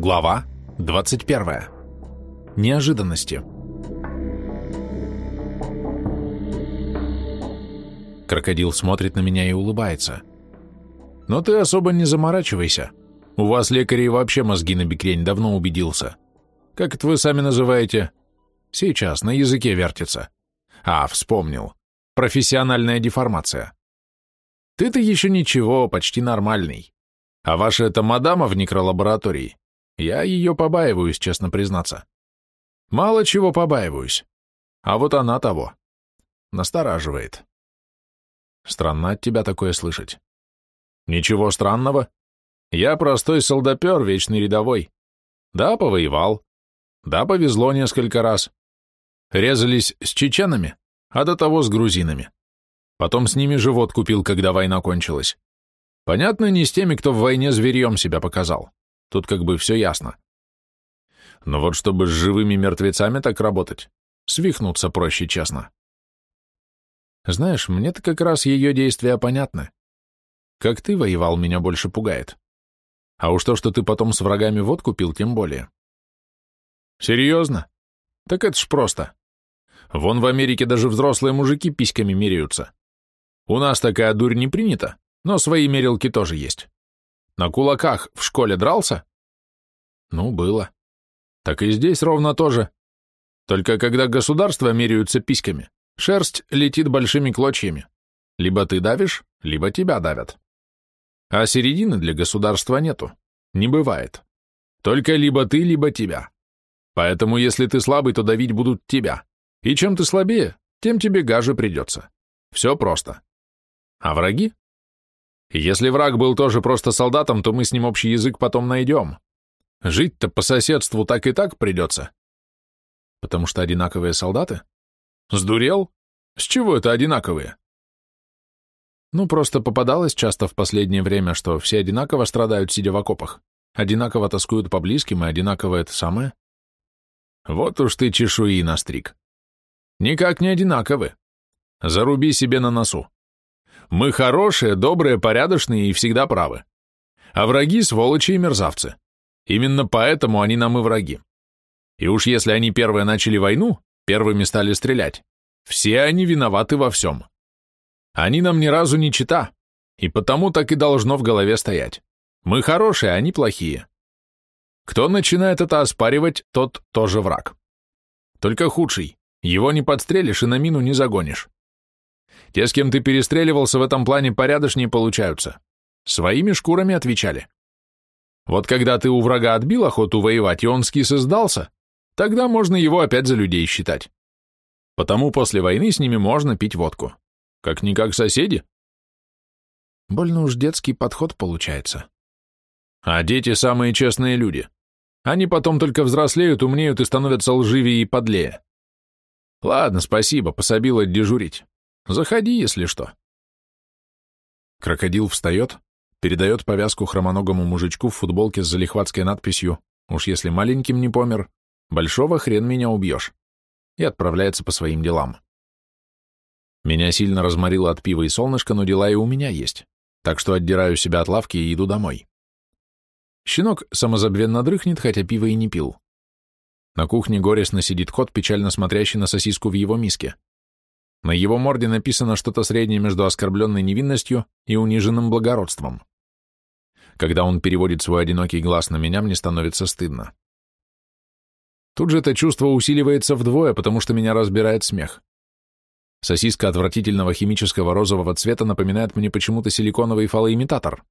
Глава 21. Неожиданности. Крокодил смотрит на меня и улыбается. Но ты особо не заморачивайся. У вас, лекарей, вообще мозги на бикрень давно убедился. Как это вы сами называете? Сейчас, на языке вертится. А, вспомнил. Профессиональная деформация. Ты-то еще ничего, почти нормальный. А ваша эта мадама в некролаборатории, я ее побаиваюсь, честно признаться. Мало чего побаиваюсь. А вот она того. Настораживает. Странно от тебя такое слышать. Ничего странного. Я простой солдапер, вечный рядовой. Да, повоевал. Да, повезло несколько раз. Резались с чеченами, а до того с грузинами. Потом с ними живот купил, когда война кончилась. Понятно, не с теми, кто в войне зверьем себя показал. Тут как бы все ясно. Но вот чтобы с живыми мертвецами так работать, свихнуться проще, честно. Знаешь, мне-то как раз ее действия понятны. Как ты воевал, меня больше пугает. А уж то, что ты потом с врагами водку пил, тем более. Серьезно? Так это ж просто. Вон в Америке даже взрослые мужики письками меряются. У нас такая дурь не принята, но свои мерилки тоже есть. На кулаках в школе дрался? Ну, было. Так и здесь ровно то же. Только когда государства меряются письками, шерсть летит большими клочьями. Либо ты давишь, либо тебя давят. А середины для государства нету. Не бывает. Только либо ты, либо тебя. Поэтому, если ты слабый, то давить будут тебя. И чем ты слабее, тем тебе гаже придется. Все просто. А враги если враг был тоже просто солдатом, то мы с ним общий язык потом найдем. Жить-то по соседству так и так придется. Потому что одинаковые солдаты? Сдурел? С чего это одинаковые? Ну, просто попадалось часто в последнее время, что все одинаково страдают, сидя в окопах. Одинаково тоскуют по близким, и одинаково это самое. Вот уж ты чешуи настриг. Никак не одинаковы. Заруби себе на носу. Мы хорошие, добрые, порядочные и всегда правы. А враги – сволочи и мерзавцы. Именно поэтому они нам и враги. И уж если они первые начали войну, первыми стали стрелять, все они виноваты во всем. Они нам ни разу не чита, и потому так и должно в голове стоять. Мы хорошие, а они плохие. Кто начинает это оспаривать, тот тоже враг. Только худший. Его не подстрелишь и на мину не загонишь. Те, с кем ты перестреливался, в этом плане порядочнее получаются. Своими шкурами отвечали. Вот когда ты у врага отбил охоту воевать, и он скис и тогда можно его опять за людей считать. Потому после войны с ними можно пить водку. Как-никак соседи. Больно уж детский подход получается. А дети самые честные люди. Они потом только взрослеют, умнеют и становятся лживее и подлее. Ладно, спасибо, пособил дежурить. Заходи, если что. Крокодил встает, передает повязку хромоногому мужичку в футболке с залихватской надписью «Уж если маленьким не помер, большого хрен меня убьешь» и отправляется по своим делам. Меня сильно разморило от пива и солнышка, но дела и у меня есть, так что отдираю себя от лавки и иду домой. Щенок самозабвенно дрыхнет, хотя пива и не пил. На кухне горестно сидит кот, печально смотрящий на сосиску в его миске. На его морде написано что-то среднее между оскорбленной невинностью и униженным благородством. Когда он переводит свой одинокий глаз на меня, мне становится стыдно. Тут же это чувство усиливается вдвое, потому что меня разбирает смех. Сосиска отвратительного химического розового цвета напоминает мне почему-то силиконовый фалоимитатор,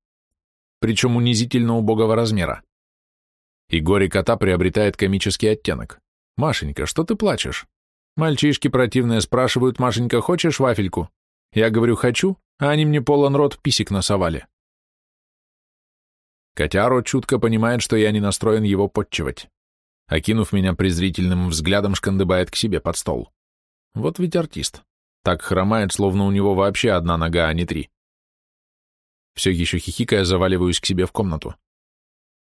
причем унизительно убогого размера. И горе кота приобретает комический оттенок. «Машенька, что ты плачешь?» Мальчишки противные спрашивают, Машенька, хочешь вафельку? Я говорю, хочу, а они мне полон рот писек насовали. Котяро чутко понимает, что я не настроен его подчивать. Окинув меня презрительным взглядом, шкандыбает к себе под стол. Вот ведь артист. Так хромает, словно у него вообще одна нога, а не три. Все еще хихикая, заваливаюсь к себе в комнату.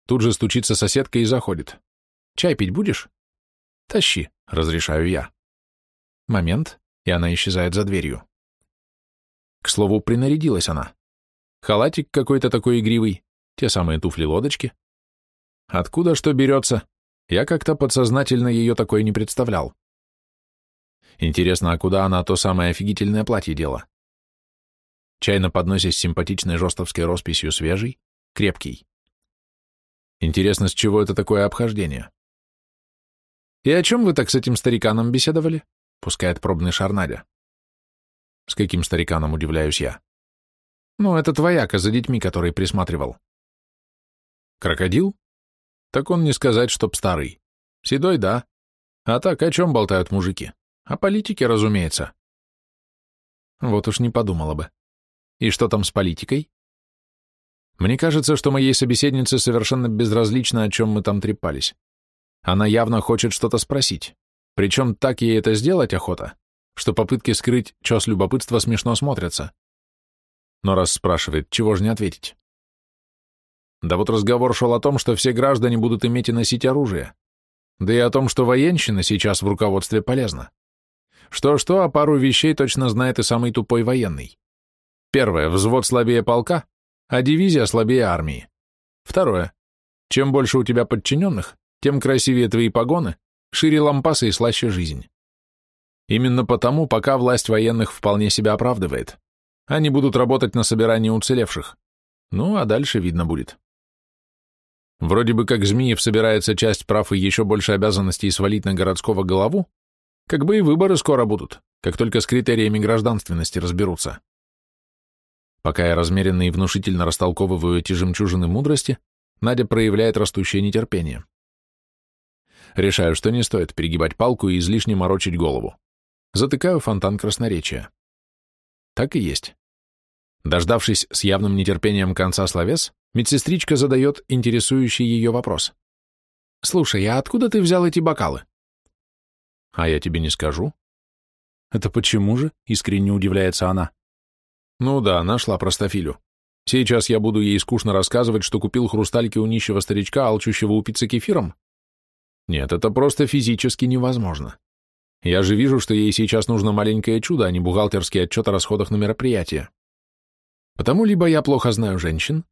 Тут же стучится соседка и заходит. «Чай пить будешь?» «Тащи», — разрешаю я. Момент, и она исчезает за дверью. К слову, принарядилась она. Халатик какой-то такой игривый, те самые туфли-лодочки. Откуда что берется? Я как-то подсознательно ее такой не представлял. Интересно, а куда она то самое офигительное платье дела? Чай на подносе с симпатичной жестовской росписью свежий, крепкий. Интересно, с чего это такое обхождение? «И о чем вы так с этим стариканом беседовали?» — пускает пробный шар Надя. «С каким стариканом, удивляюсь я?» «Ну, это твояка за детьми, который присматривал». «Крокодил? Так он не сказать, чтоб старый. Седой, да. А так, о чем болтают мужики? О политике, разумеется». Вот уж не подумала бы. И что там с политикой? Мне кажется, что моей собеседнице совершенно безразлично, о чем мы там трепались. Она явно хочет что-то спросить. Причем так ей это сделать охота, что попытки скрыть чё с любопытства смешно смотрятся. Но раз спрашивает, чего же не ответить? Да вот разговор шел о том, что все граждане будут иметь и носить оружие. Да и о том, что военщина сейчас в руководстве полезна. Что-что, а пару вещей точно знает и самый тупой военный. Первое, взвод слабее полка, а дивизия слабее армии. Второе, чем больше у тебя подчиненных, тем красивее твои погоны, шире лампасы и слаще жизнь. Именно потому пока власть военных вполне себя оправдывает. Они будут работать на собирании уцелевших. Ну, а дальше видно будет. Вроде бы как Змеев собирается часть прав и еще больше обязанностей свалить на городского голову, как бы и выборы скоро будут, как только с критериями гражданственности разберутся. Пока я размеренно и внушительно растолковываю эти жемчужины мудрости, Надя проявляет растущее нетерпение. Решаю, что не стоит перегибать палку и излишне морочить голову. Затыкаю фонтан красноречия. Так и есть. Дождавшись с явным нетерпением конца словес, медсестричка задает интересующий ее вопрос. «Слушай, а откуда ты взял эти бокалы?» «А я тебе не скажу». «Это почему же?» — искренне удивляется она. «Ну да, нашла простофилю. Сейчас я буду ей скучно рассказывать, что купил хрустальки у нищего старичка, алчущего упиться кефиром? Нет, это просто физически невозможно. Я же вижу, что ей сейчас нужно маленькое чудо, а не бухгалтерский отчет о расходах на мероприятие. Потому либо я плохо знаю женщин,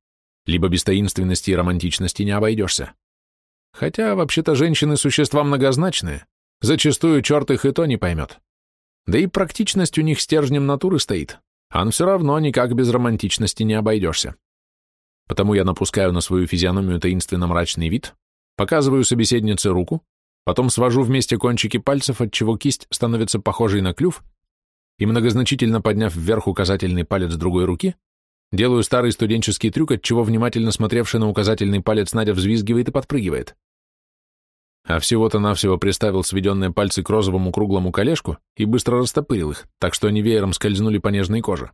либо без таинственности и романтичности не обойдешься. Хотя, вообще-то, женщины – существа многозначные, зачастую черт их и то не поймет. Да и практичность у них стержнем натуры стоит, а все равно никак без романтичности не обойдешься. Потому я напускаю на свою физиономию таинственно-мрачный вид, Показываю собеседнице руку, потом свожу вместе кончики пальцев, отчего кисть становится похожей на клюв, и многозначительно подняв вверх указательный палец другой руки, делаю старый студенческий трюк, отчего внимательно смотревший на указательный палец Надя взвизгивает и подпрыгивает. А всего-то навсего приставил сведенные пальцы к розовому круглому колешку и быстро растопырил их, так что они веером скользнули по нежной коже.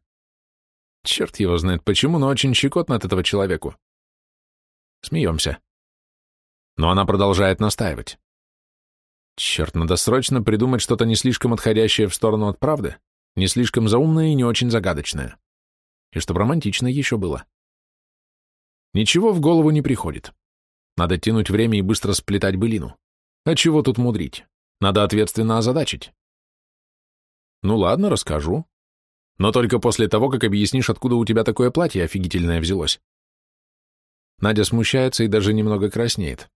Черт его знает почему, но очень щекотно от этого человеку. Смеемся но она продолжает настаивать. Черт, надо срочно придумать что-то не слишком отходящее в сторону от правды, не слишком заумное и не очень загадочное. И чтобы романтично еще было. Ничего в голову не приходит. Надо тянуть время и быстро сплетать былину. А чего тут мудрить? Надо ответственно озадачить. Ну ладно, расскажу. Но только после того, как объяснишь, откуда у тебя такое платье офигительное взялось. Надя смущается и даже немного краснеет.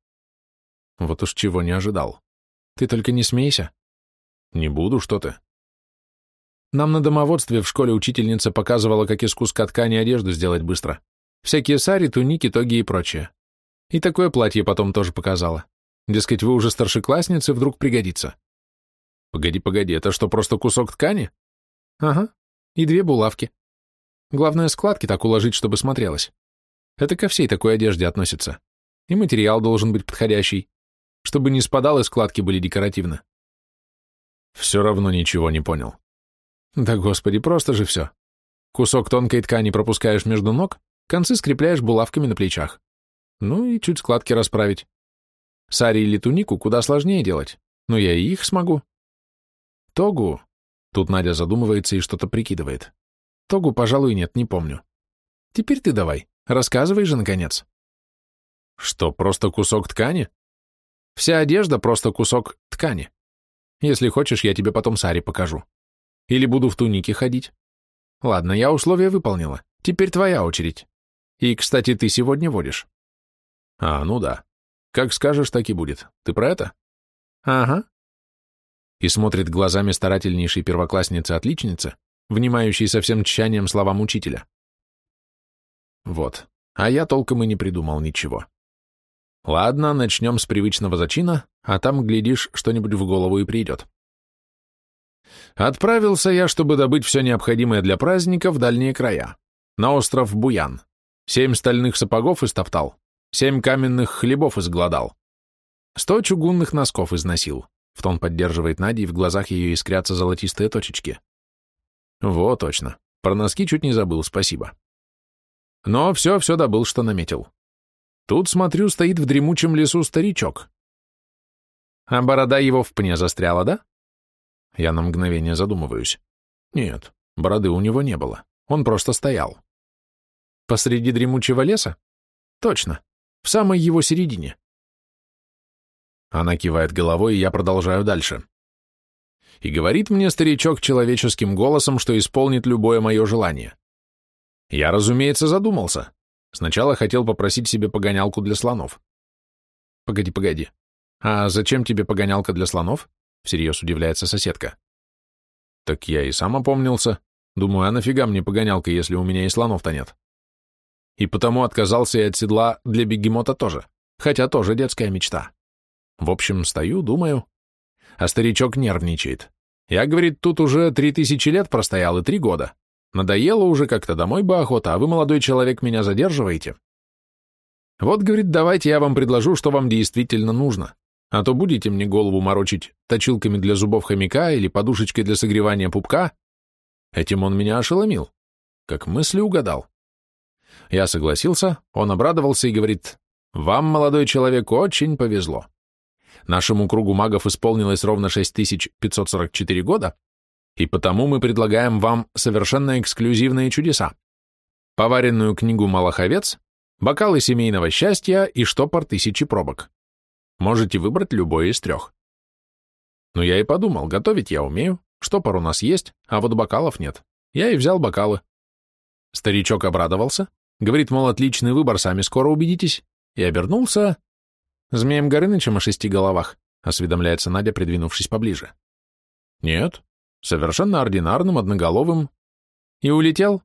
Вот уж чего не ожидал. Ты только не смейся. Не буду, что ты. Нам на домоводстве в школе учительница показывала, как из куска ткани одежду сделать быстро. Всякие сари, туники, тоги и прочее. И такое платье потом тоже показала. Дескать, вы уже старшеклассницы, вдруг пригодится. Погоди, погоди, это что, просто кусок ткани? Ага, и две булавки. Главное, складки так уложить, чтобы смотрелось. Это ко всей такой одежде относится. И материал должен быть подходящий чтобы не спадал и складки были декоративны. Все равно ничего не понял. Да господи, просто же все. Кусок тонкой ткани пропускаешь между ног, концы скрепляешь булавками на плечах. Ну и чуть складки расправить. Сари или тунику куда сложнее делать, но я и их смогу. Тогу. Тут Надя задумывается и что-то прикидывает. Тогу, пожалуй, нет, не помню. Теперь ты давай, рассказывай же, наконец. Что, просто кусок ткани? Вся одежда — просто кусок ткани. Если хочешь, я тебе потом сари покажу. Или буду в тунике ходить. Ладно, я условия выполнила. Теперь твоя очередь. И, кстати, ты сегодня водишь. А, ну да. Как скажешь, так и будет. Ты про это? Ага. И смотрит глазами старательнейшей первоклассницы-отличницы, внимающей со всем тщанием словам учителя. Вот. А я толком и не придумал ничего. Ладно, начнем с привычного зачина, а там, глядишь, что-нибудь в голову и придет. Отправился я, чтобы добыть все необходимое для праздника в дальние края, на остров Буян. Семь стальных сапогов истоптал, семь каменных хлебов изгладал, сто чугунных носков износил. В тон поддерживает Надя, и в глазах ее искрятся золотистые точечки. Вот точно. Про носки чуть не забыл, спасибо. Но все, все добыл, что наметил. Тут, смотрю, стоит в дремучем лесу старичок. А борода его в пне застряла, да? Я на мгновение задумываюсь. Нет, бороды у него не было. Он просто стоял. Посреди дремучего леса? Точно. В самой его середине. Она кивает головой, и я продолжаю дальше. И говорит мне старичок человеческим голосом, что исполнит любое мое желание. Я, разумеется, задумался. Сначала хотел попросить себе погонялку для слонов. Погоди, погоди. А зачем тебе погонялка для слонов? Всерьез удивляется соседка. Так я и сам опомнился. Думаю, а нафига мне погонялка, если у меня и слонов-то нет? И потому отказался и от седла для бегемота тоже, хотя тоже детская мечта. В общем, стою, думаю. А старичок нервничает. Я, говорит, тут уже три тысячи лет простоял и три года. Надоело уже как-то домой бы охота, а вы, молодой человек, меня задерживаете. Вот, говорит, давайте я вам предложу, что вам действительно нужно. А то будете мне голову морочить точилками для зубов хомяка или подушечкой для согревания пупка. Этим он меня ошеломил. Как мысли угадал. Я согласился, он обрадовался и говорит, «Вам, молодой человек, очень повезло. Нашему кругу магов исполнилось ровно 6544 года, и потому мы предлагаем вам совершенно эксклюзивные чудеса. Поваренную книгу «Малаховец», бокалы семейного счастья и штопор тысячи пробок. Можете выбрать любой из трех. Но я и подумал, готовить я умею, штопор у нас есть, а вот бокалов нет. Я и взял бокалы. Старичок обрадовался, говорит, мол, отличный выбор, сами скоро убедитесь, и обернулся. Змеем Горынычем о шести головах, осведомляется Надя, придвинувшись поближе. Нет, совершенно ординарным, одноголовым. И улетел?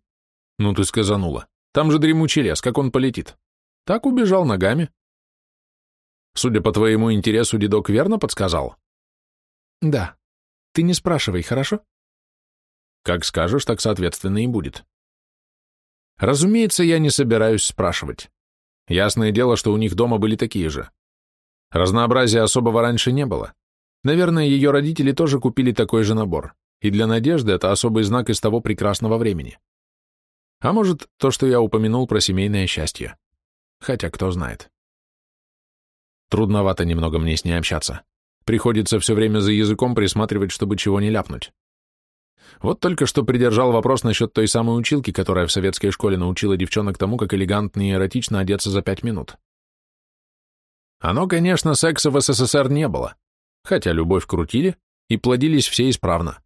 Ну ты сказанула. Там же дремучий лес, как он полетит? Так убежал ногами. Судя по твоему интересу, дедок верно подсказал? Да. Ты не спрашивай, хорошо? Как скажешь, так соответственно и будет. Разумеется, я не собираюсь спрашивать. Ясное дело, что у них дома были такие же. Разнообразия особого раньше не было. Наверное, ее родители тоже купили такой же набор, и для Надежды это особый знак из того прекрасного времени. А может, то, что я упомянул про семейное счастье. Хотя кто знает. Трудновато немного мне с ней общаться. Приходится все время за языком присматривать, чтобы чего не ляпнуть. Вот только что придержал вопрос насчет той самой училки, которая в советской школе научила девчонок тому, как элегантно и эротично одеться за пять минут. Оно, конечно, секса в СССР не было, хотя любовь крутили и плодились все исправно.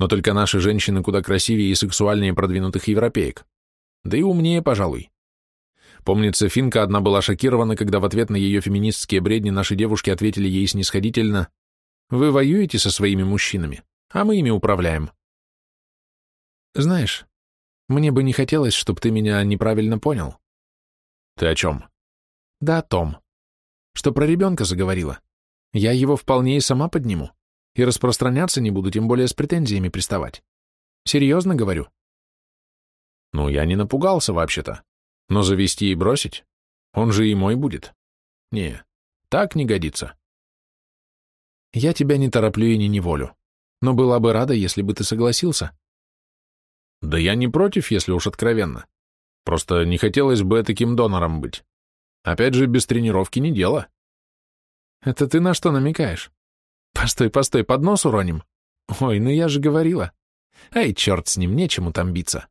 Но только наши женщины куда красивее и сексуальнее продвинутых европеек. Да и умнее, пожалуй. Помнится, Финка одна была шокирована, когда в ответ на ее феминистские бредни наши девушки ответили ей снисходительно «Вы воюете со своими мужчинами, а мы ими управляем». Знаешь, мне бы не хотелось, чтобы ты меня неправильно понял. Ты о чем? Да о том что про ребенка заговорила. Я его вполне и сама подниму. И распространяться не буду, тем более с претензиями приставать. Серьезно говорю. Ну, я не напугался вообще-то. Но завести и бросить? Он же и мой будет. Не, так не годится. Я тебя не тороплю и не неволю. Но была бы рада, если бы ты согласился. Да я не против, если уж откровенно. Просто не хотелось бы таким донором быть. Опять же, без тренировки не дело. Это ты на что намекаешь? Постой, постой, под нос уроним. Ой, ну я же говорила. Эй, черт с ним, нечему там биться.